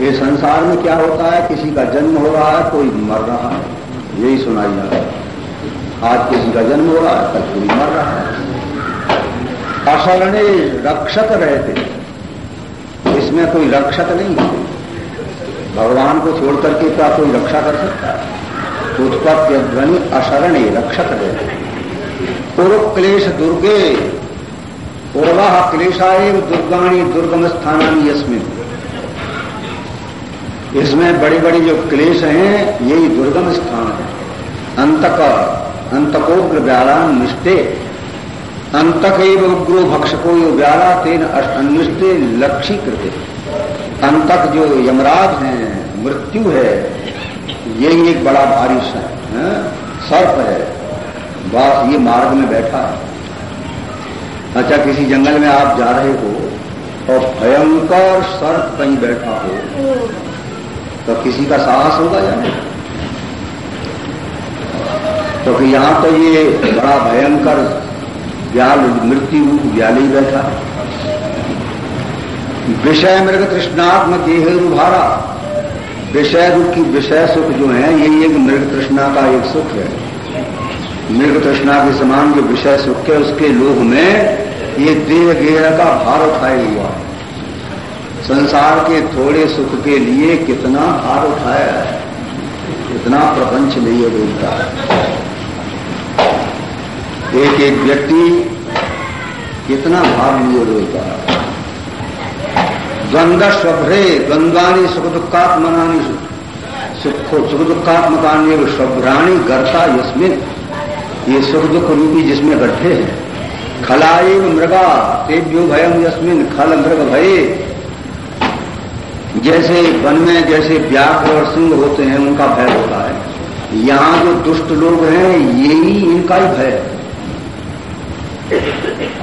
ये संसार में क्या होता है? किसी का जन्म हो रहा है, कोई मर रहा है। यही सुनाई जाता है। आज किसी का जन्म हो रहा है, कल कोई मर रहा है। अशरणे रक्षक रहते। इसमें कोई रक्षक नहीं है। भगवान को छोड़ करके क्या कोई रक्षा कर सकता है? उत्पत्ति ध्वनि अशरणे रक्षक रहते। पूर्व क्लेश दुर्गे। पूर्वा क्लेशाए दुर्गाणी दुर्गम स्थानी यस्मिन। इसमें बड़ी बड़ी जो क्लेश हैं, यही दुर्गम स्थान है। अंतक, अंतकोग्र व्यारान निष्ठे। अंतक उग्रो भक्षको यो व्यारा तेन अनिष्टे लक्षी कृते अंतक जो यमराज है, मृत्यु है, यही एक बड़ा भारी सर्प है। बस ये मार्ग में बैठा है। अच्छा किसी जंगल में आप जा रहे हो और भयंकर सर्प कहीं बैठा हो तो किसी का साहस होगा या नहीं? तो यहाँ तो ये बड़ा भयंकर व्याल, मृत्यु व्याल बैठा। विषय मृग तृष्णात्म देह उभारा विषय रूप की विषय सुख जो है यही एक मृग तृष्णा का एक सुख है। मृग तृष्णा के समान जो विषय सुख है, उसके लोभ में ये देह गेह का भार उठाए हुआ है। संसार के थोड़े सुख के लिए कितना भार उठाया है, कितना प्रपंच लिए बोलता है। एक एक व्यक्ति कितना भार लिए बोलता है। द्वंद्व स्वभ्रे द्वंद्वानी सुख दुखात्मनानी सुख सुख दुखात्मकानी स्वभ्राणी गर्ता यस्मिन ये सुख दुख रूपी जिसमें गड्ढे हैं। खलाए मृगा, तेभ्यो भयम यस्मिन खल मृग भये। जैसे वन में जैसे व्याघ्र और सिंह होते हैं उनका भय होता है। यहाँ जो दुष्ट लोग हैं यही इनका ही भय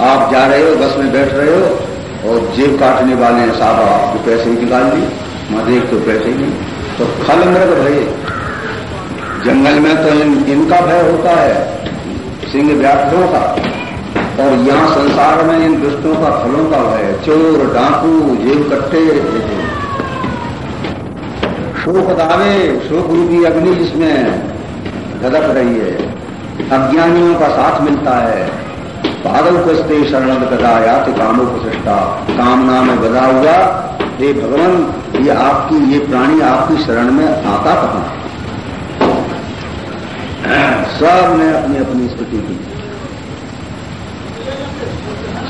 आप जा रहे हो बस में बैठ रहे हो और जेब काटने वाले हैं साहब आपके पैसे ही निकाल दी देख तो पैसे नहीं। तो खल मृग भय जंगल में तो इन, इनका भय होता है। सिंह व्याघ्रों का और यहाँ संसार में इन दुष्टों का फलों का भय चोर डाकू जेब कट्टे शोक दावे, शोक रूपी अग्नि जिसमें धधक रही है। अज्ञानियों का साथ मिलता है। पागल को स्ते शरण गदा यात कामो प्रशिष्टा कामना में गदा हुआ। हे भगवान, ये आपकी, ये प्राणी आपकी शरण में आता कहा सबने अपनी अपनी स्थिति की।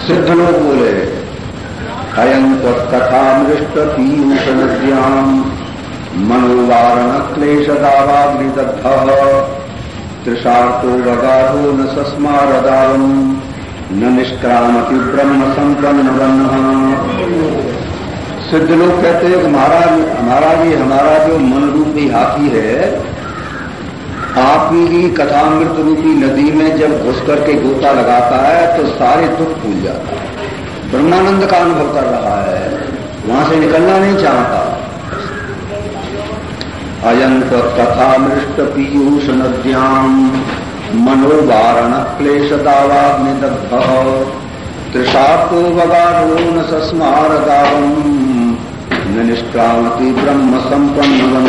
सिद्ध लोग बोले अयं तत्कथा मृष्ट पीयूष नद्याम मनोवारण क्लेशदावाग्निदग्ध त्रिशार्तो वगाधो न सस्मारदावम न निष्क्रामति ब्रह्म संपन्न सिद्ध लोग कहते हैं कि महाराज हमारा ये हमारा जो मन रूपी हाथी है। आपकी कथामृत रूपी नदी में जब घुस करके गोता लगाता है तो सारे दुख भूल जाता है। ब्रह्मानंद का अनुभव कर रहा है। वहाँ से निकलना नहीं चाहता। अयं तथा पीयूष नद्याम मनोवारण क्लेशदावाग्निदग्ध त्रिशातो वगारो न सस्मारदावम न निष्क्रामति ब्रह्म संपन्न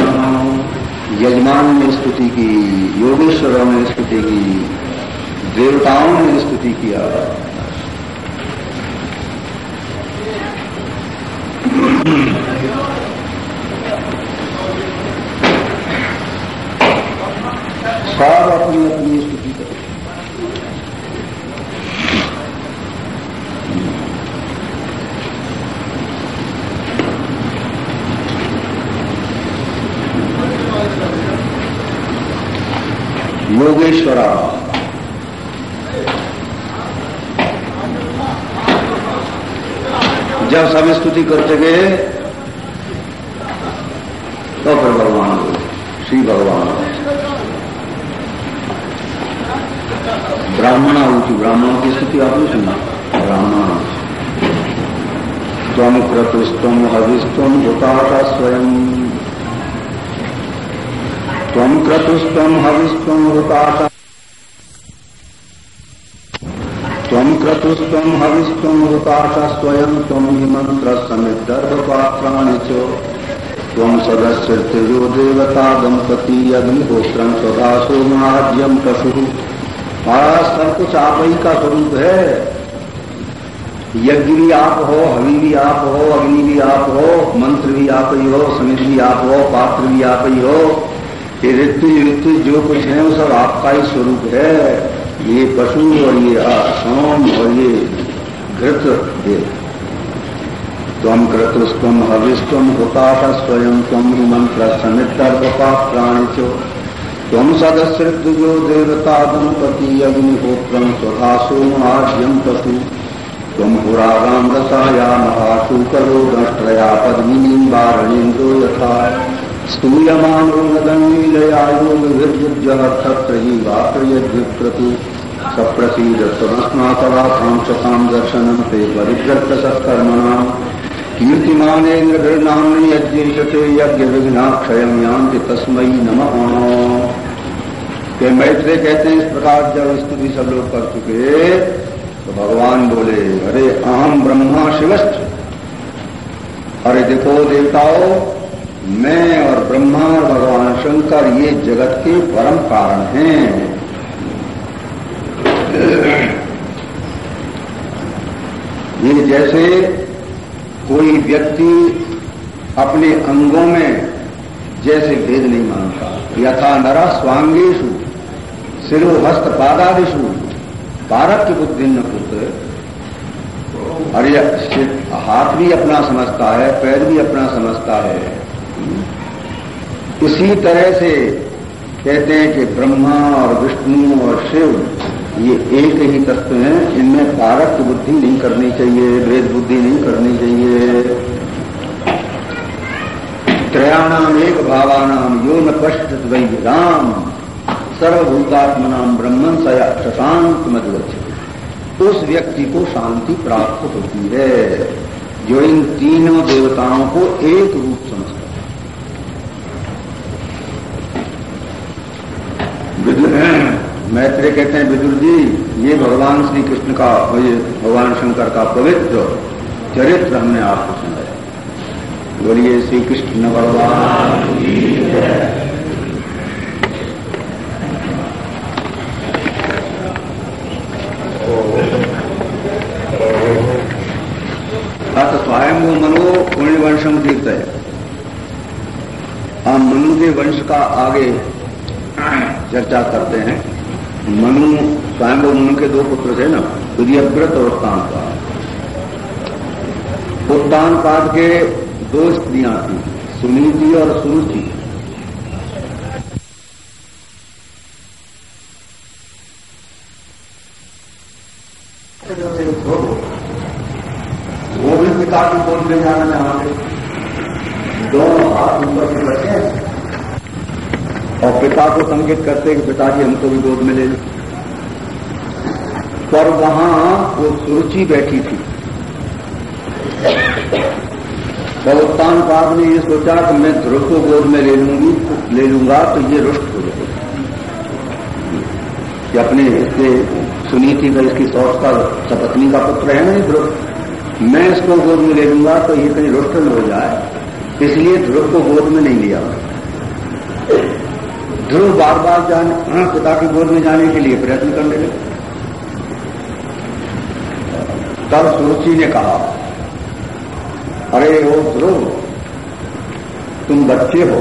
यजमान ने स्तुति की योगेश्वरों ने स्तुति की देवताओं ने स्तुति किया सब अपनी अपनी स्थिति करें योगेश्वरा, जब सब स्तुति करते गए तो फिर भगवान श्री भगवान। ब्राह्मण की स्थिति आपने सुना? ब्राह्मण। तम क्रतुस्तम हविस्तम होता स्वयं। तम क्रतुस्तम हविस्तम होता तम क्रतुस्तम हविस्तम होता स्वयं। तम ही मंत्र समित गर्भपात्राणि चो। तम सदस्य देवता दंपति अग्निहोत्रम स्वदासो महाज्यम पशु। महाराज सब कुछ आप ही का स्वरूप है। यज्ञ भी आप हो, हवि भी आप हो, अग्नि भी आप हो, मंत्र भी आप ही हो, समित भी आप हो, पात्र भी आप ही हो, ये ऋतु ऋतु जो कुछ है, वो सब आपका ही स्वरूप है। ये पशु और ये सोम और ये घृत ये तम क्रतुस्तम हविस्तम हुताश स्वयं तम मंत्र समित प्राणी चो। तम सदस्य देवता दंपति अग्निहोत्रम स्वधा सोमाज्यम पशु तम पुरागाम रसाया महाशुकरो दष्ट्रया पद्मिनी वारणेन्द्रो यथा। स्तूयमानो नदंगीलया योग विद्युजहर्थत्रयी नदन्नीलयायोगभिर्युज्यर्थत्रयीवात्रयद्युप्रति सप्रसीदत्वमस्माकवासां शतां दर्शनं ते परिग्रस्तसत्कर्मणाम् कीर्तिमानेन्द्रभिर्नाम्नि यज्ञेशते यज्ञविघ्नाक्षयं यान्ति तस्मै नमः। के मैत्रे कहते हैं इस प्रकार जब स्तुति सब लोग कर चुके तो भगवान बोले, अरे अहम ब्रह्मा शिवस्त अरे, देखो देवताओं, मैं और ब्रह्मा और भगवान शंकर ये जगत के परम कारण हैं। ये जैसे कोई व्यक्ति अपने अंगों में जैसे भेद नहीं मानता। यथा नरा स्वांगेशु सिरो हस्त पादादिशु भारत बुद्धि न पुत्र अरे हाथ भी अपना समझता है, पैर भी अपना समझता है। इसी तरह से कहते हैं कि ब्रह्मा और विष्णु और शिव ये एक ही तत्व हैं, इनमें पारक बुद्धि नहीं करनी चाहिए भेद बुद्धि नहीं करनी चाहिए। त्रयाणाम एक भावानाम, यो न वही राम। सर्वभूतात्मनाम ब्रह्मन सया शशांत मधुवच उस व्यक्ति को शांति प्राप्त होती है, जो इन तीनों देवताओं को एक रूप समझता मैत्री कहते हैं, विदुर जी, ये भगवान श्री कृष्ण का ये भगवान शंकर का पवित्र चरित्र हमने आपको सुनाया। बोलिए श्री कृष्ण भगवान। अत स्वयं वो मनो पुण्य वंशम तीर्थ है हम मनु के वंश का आगे चर्चा करते हैं। मनु स्वयं मनु के दो पुत्र थे ना दुर्यव्रत और उत्तान उत्तान पाद के दो स्त्रियाँ थी, सुनीति और सुरुचि वो भी पिता की गोद में जाना चाहते दोनों हाथ ऊपर से रखे और पिता को संकेत करते कि पिताजी हमको भी गोद में ले लो। पर वहाँ वो सुरुचि बैठी थी। उत्तान पाद ने ये सोचा कि मैं ध्रुव को गोद में ले लूँगी, ले लूँगा तो ये रुष्ट हो जाए कि अपने इसके सुनीति का इसकी सौस का, सपत्नी का पुत्र है नहीं ध्रुव। मैं इसको गोद में ले लूँगा तो ये कहीं रुष्ट हो जाए। इसलिए ध्रुव को गोद में नहीं लिया। ध्रुव बार बार जाने हाँ, पिता की गोद में जाने के लिए प्रयत्न करने लगे। तब सुरुचि ने कहा अरे ओ ध्रुव तुम बच्चे हो।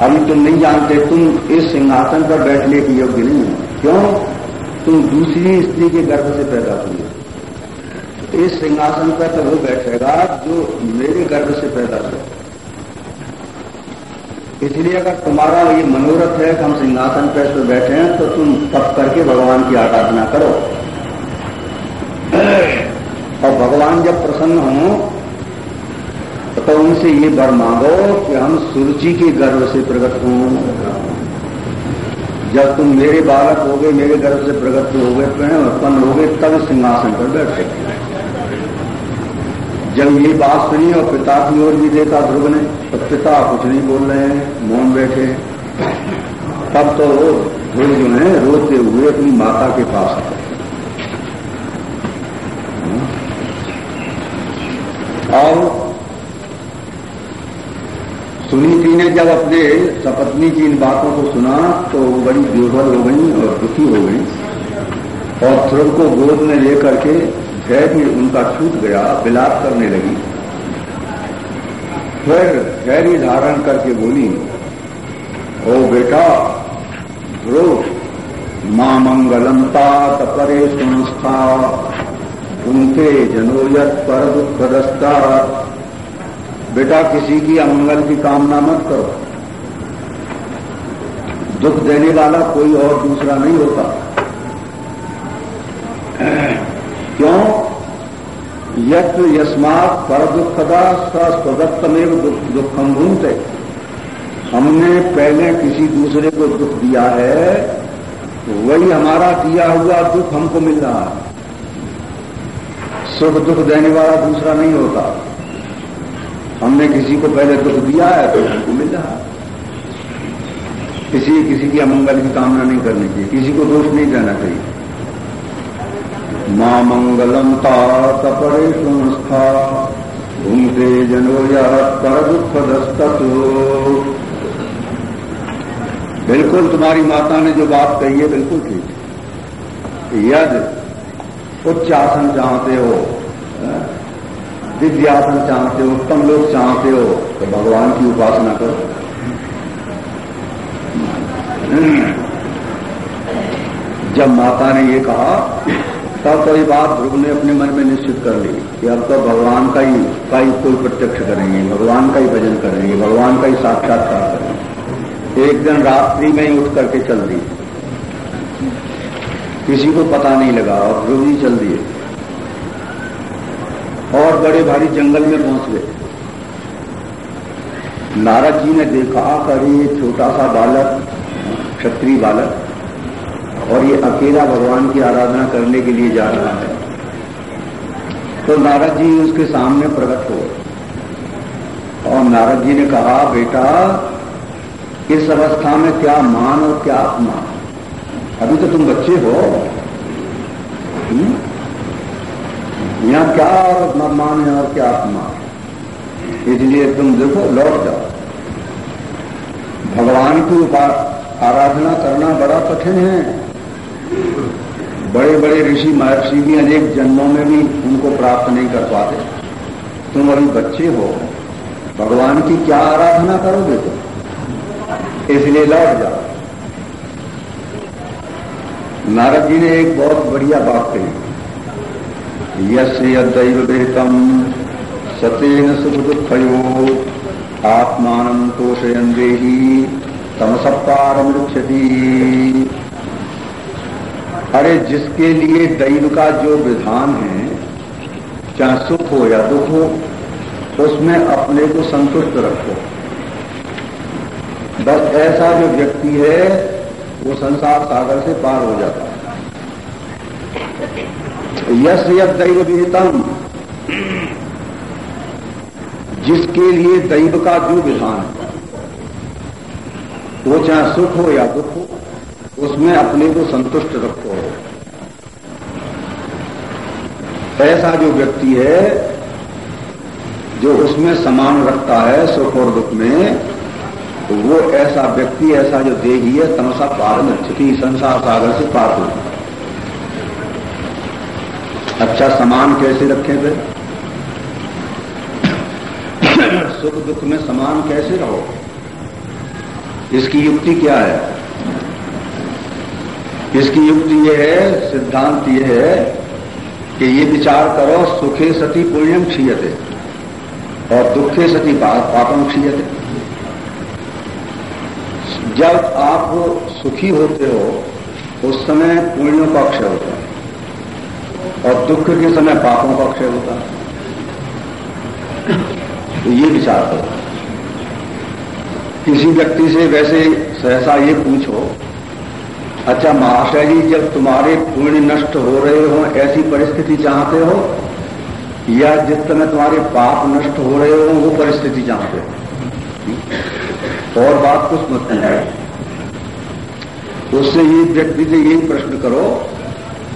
अभी तुम नहीं जानते तुम इस सिंहासन पर बैठने के योग्य नहीं हो। क्यों? तुम दूसरी स्त्री के गर्भ से पैदा हुए। इस सिंहासन पर तो वो बैठेगा जो मेरे गर्भ से पैदा हुआ। इसलिए अगर तुम्हारा ये मनोरथ है कि हम सिंहासन पर तो बैठे हैं तो तुम तप करके भगवान की आराधना करो। और भगवान जब प्रसन्न हो तो उनसे ये वर मांगो कि हम सुरुचि के गर्भ से प्रकट हों। जब तुम मेरे बालक हो गए, मेरे गर्भ से प्रकट हो गए उत्पन्न हो गए, तब सिंहासन पर बैठ सकते जब ये बात सुनी और पिता की ओर भी देखा ध्रुव ने तो पिता कुछ नहीं बोल रहे हैं, मौन बैठे। तब तो ध्रुव जो है, रोते हुए अपनी माता के पास आए और सुनीति ने जब अपने सपत्नी की इन बातों को सुना तो वो बड़ी बेहल हो गई और दुखी हो गई। और ध्रुव को गोद में लेकर के धैर्य उनका छूट गया, विलाप करने लगी। फिर धैर्य धारण करके बोली, ओ बेटा ध्रुव माँ मंगलमता तपरे संस्था, उनके जनोयत पर दुख दस्ता बेटा, किसी की अमंगल की कामना मत करो। दुख देने वाला कोई और दूसरा नहीं होता क्यों यस्मात पर दुखदा स्वदत्तमेव दुखम भूमते हमने पहले किसी दूसरे को दुख दिया है वही हमारा दिया हुआ दुख हमको मिल रहा है। सुख दुख देने वाला दूसरा नहीं होता। हमने किसी को पहले दुख दिया है तो हमको मिल रहा किसी किसी की अमंगल की कामना नहीं करनी चाहिए, किसी को दोष नहीं देना चाहिए। माँ मंगलम ता कपड़े संस्था घूमते जनो या पर दुख दस्तक बिल्कुल तुम्हारी माता ने जो बात कही है, बिल्कुल ठीक यदि उच्च आसन चाहते हो दिव्य आसन चाहते हो, उत्तम लोग चाहते हो तो भगवान की उपासना करो। जब माता ने ये कहा तब कोई बात ध्रुव ने अपने मन में निश्चित कर ली कि अब तो भगवान का ही का ही कोई प्रत्यक्ष करेंगे, भगवान का ही भजन करेंगे, भगवान का ही साक्षात्कार करेंगे। एक दिन रात्रि में ही उठ करके चल दी। किसी को पता नहीं लगा, और ध्रुव जी चल दिए। और बड़े भारी जंगल में पहुँच गए। नारद जी ने देखा कर छोटा सा बालक, क्षत्रिय बालक। और ये अकेला भगवान की आराधना करने के लिए जा रहा है। तो नारद जी उसके सामने प्रकट हो। और नारद जी ने कहा, बेटा, इस अवस्था में क्या मान और क्या अपमान? अभी तो तुम बच्चे हो। हुँ? यहाँ क्या मान है और क्या अपमान? इसलिए तुम देखो, लौट जाओ। भगवान की आराधना करना बड़ा कठिन है। बड़े बड़े ऋषि महर्षि भी अनेक जन्मों में भी उनको प्राप्त नहीं कर पाते। तुम अभी बच्चे हो, भगवान की क्या आराधना करोगे तुम? इसलिए लौट जाओ। नारद जी ने एक बहुत बढ़िया बात कही। यस्य दैवदेतम सतेन सुख दुखयो आत्मान तोषयन देही तमसपारम रुक्षति अरे जिसके लिए दैव का जो विधान है, चाहे सुख हो या दुख हो, उसमें अपने को संतुष्ट रखो। बस ऐसा जो व्यक्ति है, वो संसार सागर से पार हो जाता है। यश यद दैव विहितम। जिसके लिए दैव का जो विधान है, वो चाहे सुख हो या दुख हो उसमें अपने को संतुष्ट रखो। ऐसा जो व्यक्ति है, जो उसमें समान रखता है सुख और दुख में, वो ऐसा व्यक्ति, ऐसा जो देही है, तमसा पार स्थिति संसार सागर से पार हो। अच्छा समान कैसे रखे थे सुख दुख में समान कैसे रहो? इसकी युक्ति क्या है? इसकी युक्ति यह है, सिद्धांत यह है कि ये विचार करो, सुखे सती पुण्यम क्षीयते, और दुखे सती पापम क्षीयते। जब आप सुखी होते हो, उस समय पुण्यों का अक्षय होता है, और दुख के समय पापों का अक्षय होता है। तो ये विचार करो। किसी व्यक्ति से वैसे सहसा ये पूछो अच्छा महाशय जी जब तुम्हारे पुण्य नष्ट हो रहे हो ऐसी परिस्थिति चाहते हो? या जिस समय तुम्हारे पाप नष्ट हो रहे हो वो परिस्थिति चाहते हो? और बात कुछ मत है उससे ये व्यक्ति से यही प्रश्न करो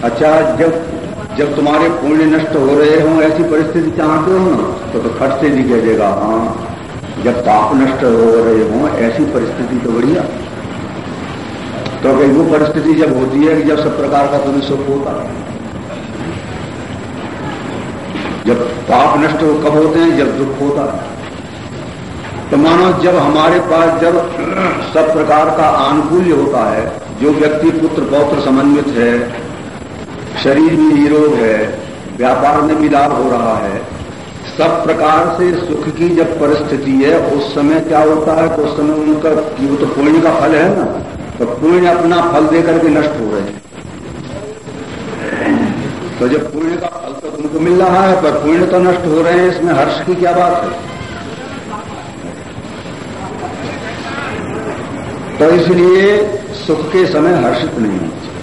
अच्छा जब जब तुम्हारे पुण्य नष्ट हो रहे हो ऐसी परिस्थिति चाहते हो ना तो, तो खट से भी कह देगा हाँ। जब पाप नष्ट हो रहे हो ऐसी परिस्थिति तो बढ़िया। तो कहीं वो परिस्थिति जब होती है कि जब सब प्रकार का तुम्हें सुख होता। है जब पाप नष्ट कब होते हैं, जब दुख होता है। तो मानो जब हमारे पास जब सब प्रकार का आनुकूल्य होता है, जो व्यक्ति पुत्र पौत्र समन्वित है, शरीर में निरोग है, व्यापार में भी लाभ हो रहा है, सब प्रकार से सुख की जब परिस्थिति है, उस समय क्या होता है तो उस समय उनका वो तो पुण्य का फल है ना। तो पुण्य अपना फल देकर के नष्ट हो रहे हैं। तो जब पुण्य का फल तो तुमको मिल रहा है पर पुण्य तो नष्ट हो रहे हैं इसमें हर्ष की क्या बात है? तो इसलिए सुख के समय हर्षित नहीं होना चाहिए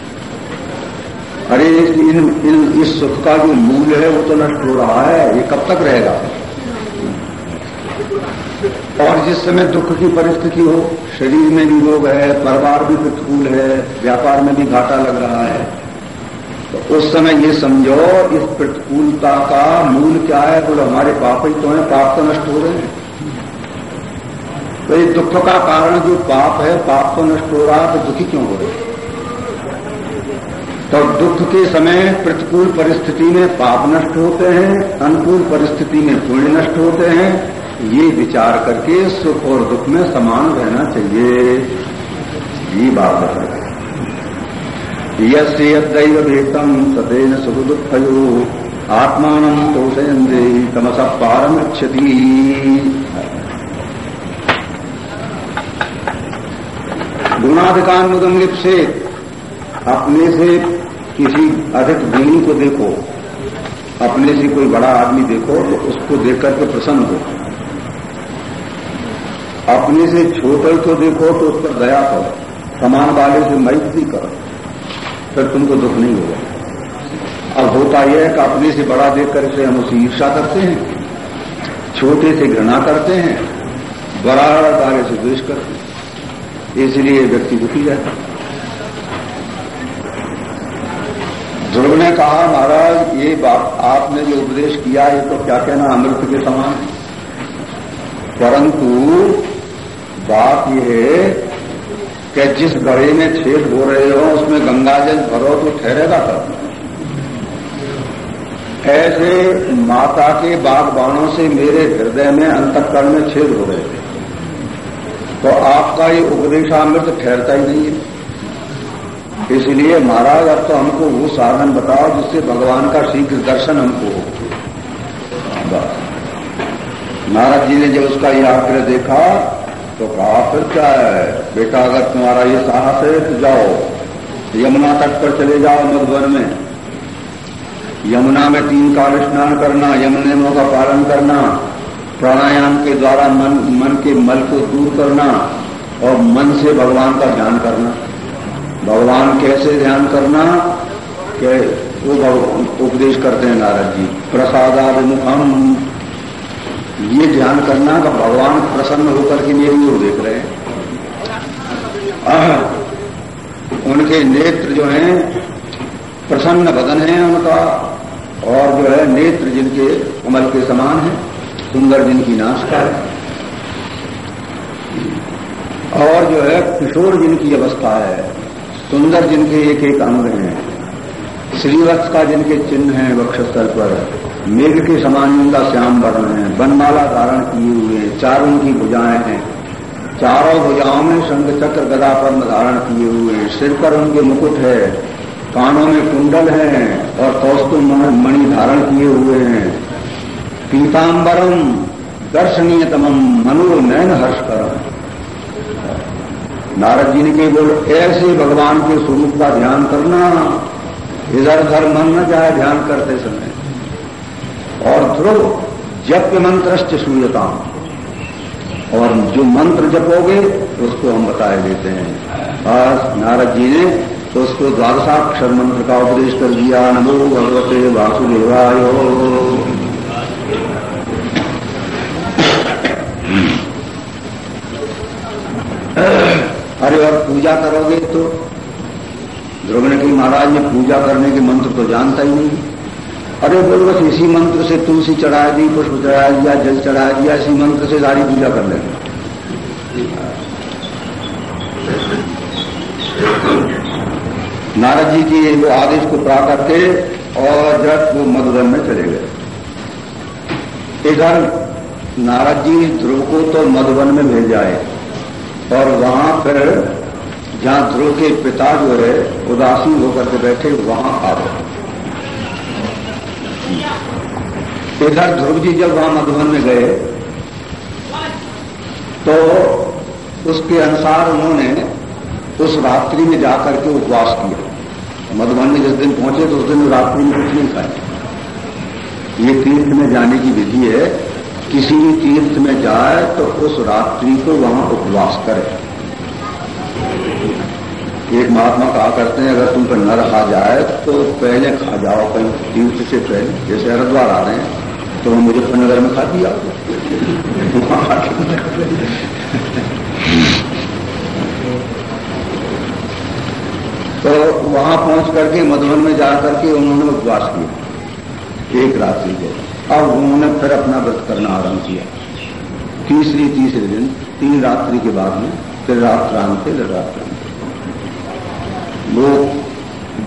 अरे इन, इन इस सुख का जो मूल्य है वो तो नष्ट हो रहा है ये कब तक रहेगा? और जिस समय दुख की परिस्थिति हो, शरीर में भी रोग है, परिवार भी प्रतिकूल है, व्यापार में भी घाटा लग रहा है तो उस समय ये समझो, इस प्रतिकूलता का मूल क्या है? बोलो, हमारे पाप ही तो है, पाप तो नष्ट हो रहे हैं। तो ये दुख का कारण जो पाप है, पाप तो नष्ट हो रहा है तो दुखी क्यों हो रहे तो दुख के समय प्रतिकूल परिस्थिति में पाप नष्ट होते हैं, अनुकूल परिस्थिति में पुण्य नष्ट होते हैं ये विचार करके सुख और दुख में समान रहना चाहिए। ये बात बताए यसे दैव भेतम सतेन सुख दुखयो आत्मान तोषयंदे तमसा पारम क्षति गुणाधिकान्मुदम लिप्से, अपने से किसी अधिक गुणी को देखो, अपने से कोई बड़ा आदमी देखो तो उसको देख करके प्रसन्न हो। अपने से छोटे को देखो तो उस पर दया करो। समान वाले से मैत्री करो। फिर तुमको दुख नहीं होगा। अब होता यह है कि अपने से बड़ा देख करके हम उसे ईर्षा करते हैं, छोटे से घृणा करते हैं बड़ा वाले से द्वेष करते हैं। इसलिए व्यक्ति दुखी रहता है। ध्रुव ने कहा, महाराज, ये बात आपने जो उपदेश किया, ये तो क्या कहना अमृत के समान है। परंतु बात यह है कि जिस गड़े में छेद हो रहे हो, उसमें गंगा जल भरो तो ठहरेगा तब ऐसे माता के बागबानों से मेरे हृदय में अंतकरण में छेद हो रहे थे तो आपका ये उपदेशामृत ठहरता ही नहीं है। इसलिए महाराज, अब तो हमको वो साधन बताओ जिससे भगवान का शीघ्र दर्शन हमको हो। महाराज जी ने जब उसका यह आग्रह देखा तो कहा, फिर क्या है? बेटा अगर तुम्हारा ये साहस है तो जाओ। यमुना तट पर चले जाओ मधुबन में। यमुना में तीन काल स्नान करना, यमुन नियमों का पालन करना, प्राणायाम के द्वारा मन मन के मल को दूर करना, और मन से भगवान का ध्यान करना। भगवान कैसे ध्यान करना? कि वो उपदेश करते हैं नारद जी। प्रसादाभिमुखम ये ध्यान करना कि भगवान प्रसन्न होकर के मेरी ओर देख रहे हैं। उनके नेत्र जो हैं, प्रसन्न बदन है उनका, और जो है नेत्र जिनके कमल के समान है, सुंदर जिनकी नाशका है और जो है किशोर जिनकी अवस्था है, सुंदर जिनके एक एक अंग हैं, श्रीवत्स का जिनके चिन्ह हैं वक्षस्थल पर मेघ के समान जिनका श्याम वर्ण है, बनमाला धारण किए हुए चार उनकी भुजाएँ हैं। चारों भुजाओं में शंख चक्र गदा पर धारण किए हुए हैं। सिर पर उनके मुकुट है, कानों में कुंडल है और कौस्तु मणि धारण किए हुए हैं। पीताम्बरम दर्शनीयतम मनो नयन हर्षकरम नारद जी ने केवल ऐसे भगवान के स्वरूप का ध्यान करना इधर उधर मन न जाए ध्यान करते समय। और ध्रुव जप्य मंत्रश्च सूर्यता और जो मंत्र जपोगे, उसको हम बताए देते हैं। बस, नारद जी ने तो उसको द्वादशाक्षर मंत्र का उपदेश कर दिया। नमो भगवते वासुदेवाय। अरे, और पूजा करोगे तो? ने कही, महाराज ने पूजा करने के मंत्र तो जानता ही नहीं। अरे बोल बस इसी मंत्र से तुलसी चढ़ा दी, पुष्प चढ़ा दिया, जल चढ़ा दिया, इसी मंत्र से सारी पूजा कर लेंगे नारद जी की वो आदेश को प्राप्त करके और जब वो मधुबन में चले गए। इधर नारद जी ध्रुव को तो मधुबन में भेज जाए और वहाँ पर जहाँ ध्रुव के पिता जो है उदासीन होकर के बैठे, वहाँ आ गए। इधर ध्रुव जी जब वहाँ मधुबन में गए तो उसके अनुसार उन्होंने उस रात्रि में जाकर के उपवास किया। मधुबन में जिस दिन पहुँचे तो उस दिन रात्रि में कुछ नहीं खाए ये तीर्थ में जाने की विधि है, किसी भी तीर्थ में जाए तो उस रात्रि को वहाँ उपवास करे। एक महात्मा कहा करते हैं, अगर तुम पर न रखा जाए तो पहले खा जाओ, कहीं तीर्थ से पहले, जैसे हरिद्वार आ रहे हैं। तो वो मुजफ्फरनगर में खा दिया। तो वहाँ पहुँच करके मधुबन में जा करके उन्होंने उपवास किया, एक रात्रि को। अब उन्होंने फिर अपना व्रत करना आरंभ किया। तीसरी तीसरे दिन, तीन रात्रि के बाद में फिर रात थे रात थे लोग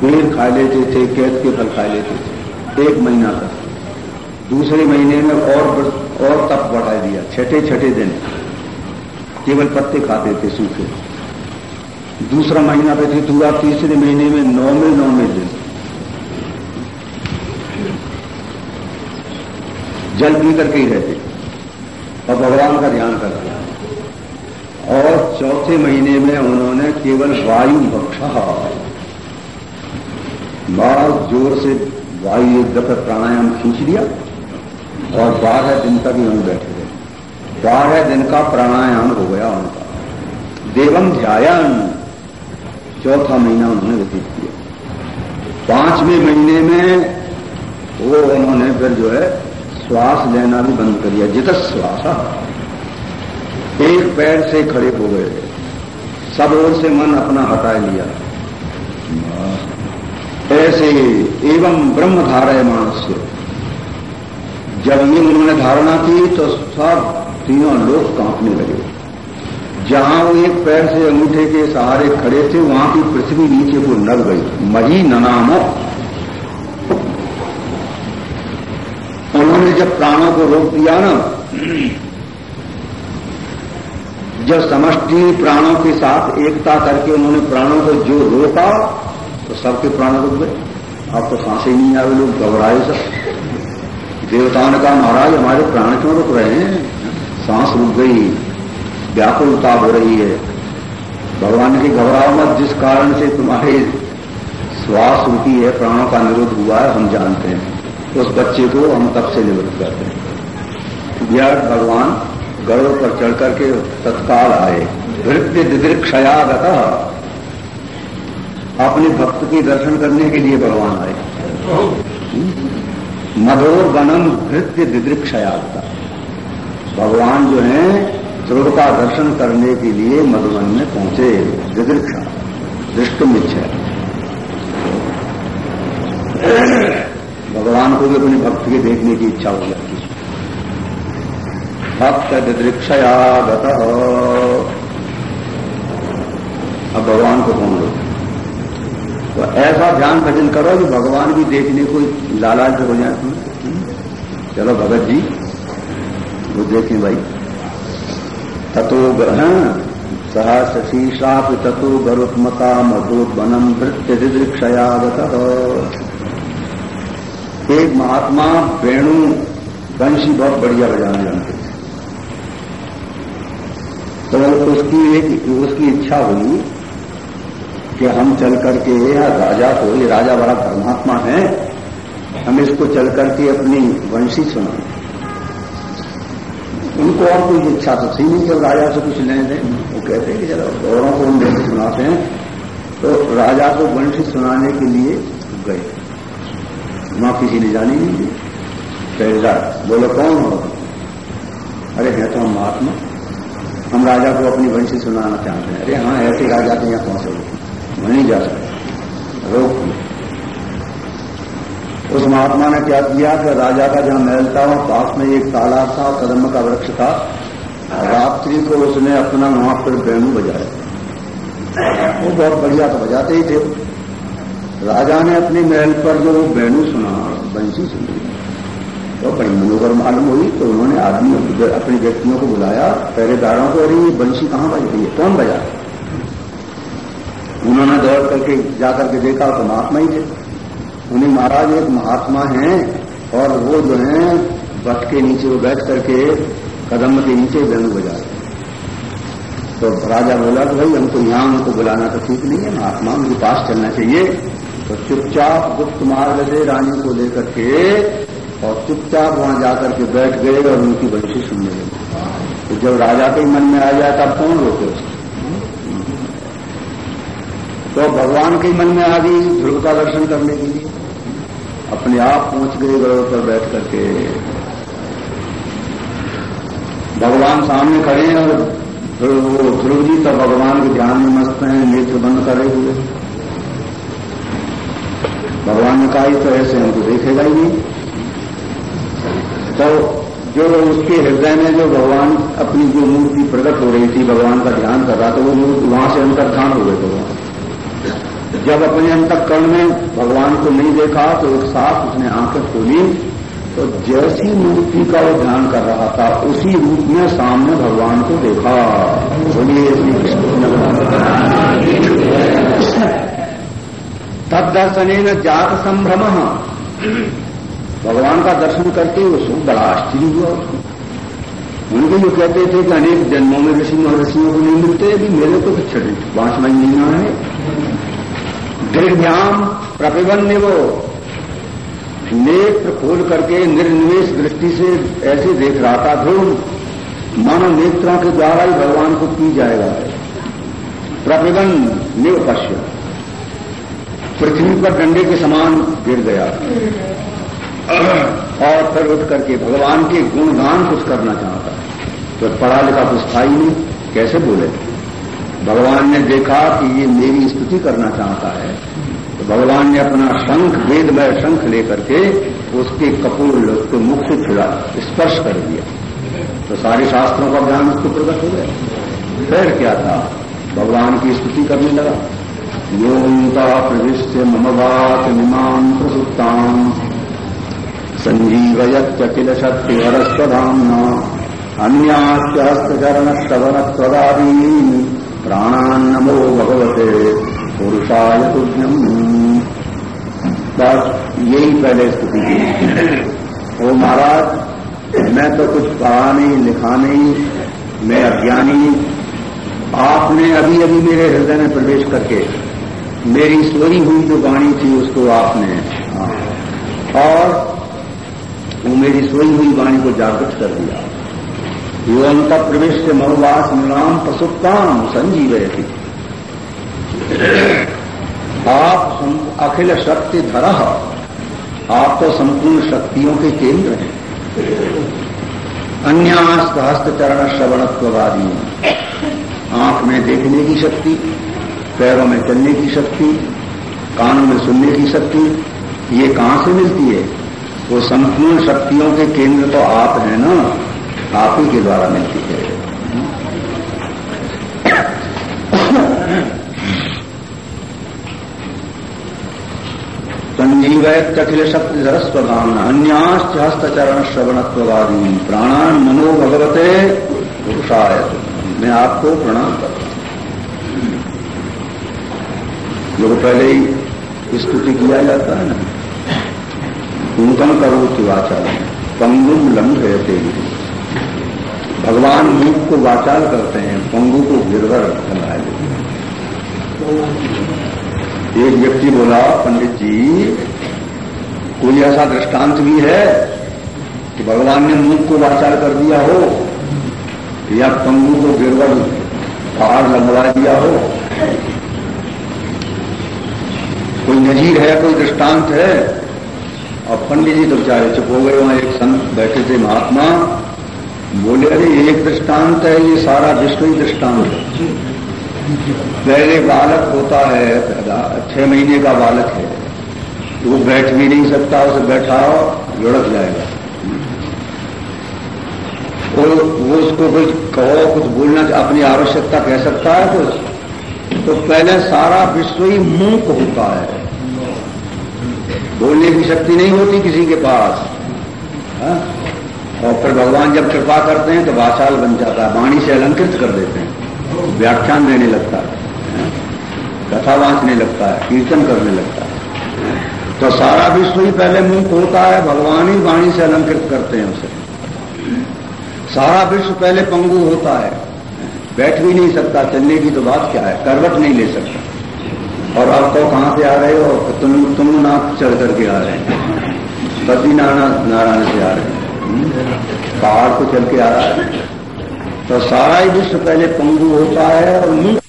बेर खा लेते थे, कैद के फल खा लेते थे, एक महीना तक। दूसरे महीने में और और तप बढ़ा दिया। छठे छठे दिन। केवल पत्ते खाते थे सूखे। दूसरा महीना पे पूरा तीसरे महीने में नौवे नौवे दिन। जल पी करके ही रहते। और भगवान का ध्यान करते। और चौथे महीने में उन्होंने केवल वायु बक्षा बहुत ज़ोर से वायु एक दफे प्राणायाम खींच दिया और बारह दिन तक ही हम बैठे रहे बारह दिन का प्राणायाम हो गया उनका। देवम ध्यान चौथा महीना उन्होंने व्यतीत किया। पाँचवें महीने में वो उन्होंने फिर जो है श्वास लेना भी बंद कर दिया। जित श्वास एक पैर से खड़े हो गए। सब ओर से मन अपना हटा लिया। ऐसे एवं ब्रह्म धारय मानस्य। जब ये उन्होंने धारणा की तो सब तीनों लोग कांपने लगे। जहाँ वो एक पैर से अंगूठे के सहारे खड़े थे, वहाँ की पृथ्वी नीचे को नग गई। मही ननामो। उन्होंने जब प्राणों को रोक दिया ना, जब समष्टि प्राणों के साथ एकता करके उन्होंने प्राणों को जो रोका तो सबके प्राण रुक गए। आपको तो साँसें नहीं आए, लोग घबराए सब। देवताओं ने कहा महाराज हमारे प्राण क्यों रुक रहे हैं? सांस रुक गई, व्याकुलता हो रही है। भगवान की घबराओ मत, जिस कारण से तुम्हारे श्वास रुकी है, प्राणों का निरोध हुआ है, हम जानते हैं। उस बच्चे को हम तब से निवृत्त करते हैं। यह भगवान गर्व पर चढ़ करके तत्काल आए। वृत्ति दिदृक्षयागत अपने भक्त के दर्शन करने के लिए भगवान आए। मधुर वनम भृत्य दिदृक्षयाता भगवान जो है, ध्रुव का दर्शन करने के लिए मधुबन में पहुँचे। दिदृक्षा दृष्ट इच्छा भगवान को भी अपनी भक्त के देखने की इच्छा हो जाती भक्त दिदृक्षयागत। अब भगवान को कौन लोग तो ऐसा ध्यान भजन करो कि भगवान भी देखने को लालाच हो जाए। तुम चलो भगत जी, वो देखें भाई। ततो ग्रहण सह शशीशाप ततो गरुत्मता मधुबनम वृत्य दिदृक्षयागत एक महात्मा वेणु वंशी बहुत बढ़िया बजाने जानते थे। तो उसकी एक, उसकी इच्छा हुई कि हम चल करके या राजा को ये राजा बड़ा परमात्मा है। हम इसको चल करके अपनी वंशी सुना। उनको और कोई इच्छा तो थी नहीं कि राजा से कुछ लेने दें वो कहते हैं कि चलो औरों को हम वंशी सुनाते हैं। तो राजा को वंशी सुनाने के लिए गए। वहाँ किसी ने जानी नहीं दी। पहला बोलो कौन हो? अरे, है तो हम महात्मा। हम राजा को अपनी वंशी सुनाना चाहते हैं। अरे हाँ ऐसे राजा के यहाँ पहुँचे नहीं जा सकते। रोक उस महात्मा ने क्या किया कि राजा का जहाँ महल था, वहाँ पास में एक तालाब था, कदम का वृक्ष था। रात्रि को उसने अपना वहाँ पर वेणु बजाया। वो बहुत बढ़िया तो बजाते ही थे। राजा ने अपने महल पर जो वेणु सुना, बंसी सुनी। तो बड़ी मनोहर मालूम हुई तो उन्होंने आदमी अपने व्यक्तियों को बुलाया। पहरेदारों को, अरे, ये बंशी कहाँ बज रही है? कौन बजा उन्होंने दौड़ करके जाकर के देखा तो महात्मा ही थे। उन्हें महाराज एक महात्मा हैं और वो जो है बट के नीचे वो बैठ करके कदम के नीचे वेणु बजा रहे तो राजा बोला कि भाई हमको यहाँ उनको बुलाना तो ठीक नहीं है, महात्मा उनके पास चलना चाहिए। तो चुपचाप गुप्त मार्ग से रानी को लेकर के और चुपचाप वहाँ जाकर के बैठ गए और उनकी बंशी सुनने लगे। तो जब राजा के मन में आ जाए तब कौन रोके उसको? तो भगवान के मन में आ गई ध्रुव का दर्शन करने के लिए। अपने आप पहुँच गए गौरव पर बैठ करके। भगवान सामने खड़े हैं और वो ध्रुव जी तो भगवान के ध्यान में मस्त हैं, नेत्र बंद करे हुए। भगवान ने कहा तो ऐसे हमको देखेगा ही नहीं। तो जो उसके हृदय में जो भगवान अपनी जो मूर्ति प्रकट हो रही थी, भगवान का ध्यान कर रहा था, वो मूर्ति वहाँ से अंतर्धान हो गए भगवान जब अपने अंतकरण में भगवान को नहीं देखा तो एक साथ उसने आँखें खोली तो जैसी मूर्ति का वो ध्यान कर रहा था, उसी रूप में सामने भगवान को देखा। बोलिए, श्री तब दर्शन जात संभ्रम। भगवान का दर्शन करते करके उसको बड़ा आश्चर्य हुआ उनके जो कहते थे कि अनेक जन्मों में ऋषि महर्षियों को नहीं मिलते, अभी मेरे को तो छठी पाँच महीना है दृढ़भ्याम प्रतिबंध वो। नेत्र खोल करके निर्निवेश दृष्टि से ऐसे देख रहा था ध्रुव मानव नेत्रों के द्वारा ही भगवान को पी जाएगा। प्रतिबंध निव पश्य। पृथ्वी पर डंडे के समान गिर गया। और फिर उठ करके भगवान के गुणगान कुछ करना चाहता। तो पढ़ा लिखा कुछ था ही नहीं, कैसे बोले? भगवान ने देखा कि ये मेरी स्तुति करना चाहता है। तो भगवान ने अपना शंख, वेदमय शंख लेकर के उसके कपूर उसके मुख से छिड़ा, स्पर्श कर दिया। तो सारे शास्त्रों का ज्ञान उसको प्रकट हो गया। फिर क्या था? भगवान की स्तुति करने लगा। योमता प्रविश्य मम बात निमान प्रसुप्ताम संजीवयत्यखिल शक्ति वरस्वधामना अन्यास्य हस्तचरण श्रवण स्वदादीन प्राणान्नमो भगवते पुरुषाय तुभ्यम। बस यही पहले स्थिति थी। ओ महाराज मैं तो कुछ पढ़ा नहीं लिखा नहीं मैं अज्ञानी आपने अभी अभी मेरे हृदय में प्रवेश करके मेरी सोई हुई जो वाणी थी उसको आपने हाँ, और वो मेरी सोई हुई वाणी को जागृत कर दिया। युवंत प्रवेश मऊवास नाम प्रसुप्ताम संजीवय थी आप अखिल शक्ति धरा आप तो संपूर्ण शक्तियों के केंद्र हैं। अन्यास्त हस्त चरण श्रवणत्ववादी आँख में देखने की शक्ति, पैरों में चलने की शक्ति, कानों में सुनने की शक्ति, ये कहाँ से मिलती है? वो संपूर्ण शक्तियों के केंद्र तो आप हैं ना। आप ही के द्वारा मिलती है संजीवैत अखिल शक्ति धरस्वधाम अन्याश्च हस्तचरण श्रवणत्वादी प्राणान मनो भगवते पुरुषाय मैं आपको प्रणाम करता हूँ। जो पहले ही स्तुति किया जाता है ना? कुंकम करो कि वाचा पंगुम लंघ रहते भगवान मूक को वाचाल करते हैं, पंगु को गिरवर बनाए एक व्यक्ति बोला, पंडित जी, कोई ऐसा दृष्टांत भी है कि भगवान ने मूक को वाचाल कर दिया हो या पंगु को गिरवर पहाड़ लगवा दिया हो? कोई नजीर है, कोई दृष्टांत है? और पंडित जी तो बेचारे चुप हो गए, वहाँ एक संत बैठे थे महात्मा। बोले, अरे, एक दृष्टांत है, ये सारा विश्व ही दृष्टांत है। पहले बालक होता है, छह महीने का बालक है। वो बैठ भी नहीं सकता, उसे बैठाओ लुढ़क जाएगा। वो वो उसको कुछ कहो, कुछ बोलना, अपनी आवश्यकता कह सकता है कुछ। तो पहले सारा विश्व ही मूक होता है। बोलने की शक्ति नहीं होती किसी के पास। हा? फिर भगवान जब कृपा करते हैं तो वाचाल बन जाता है, वाणी से अलंकृत कर देते हैं। व्याख्यान देने लगता है कथा बांचने लगता है, कीर्तन करने लगता है तो सारा विश्व ही पहले मुँह होता है, भगवान ही वाणी से अलंकृत करते हैं उसे। सारा विश्व पहले पंगु होता है बैठ भी नहीं सकता, चलने की तो बात क्या है? करवट नहीं ले सकता। और आप तो कहाँ से आ रहे हो? तुम तुम नाथ चढ़ करके आ रहे हैं। बद्री नारायण से आ रहे हैं। पहाड़ को चल के आ रहा है। तो सारा ही विश्व पहले पंगु होता है और मुँह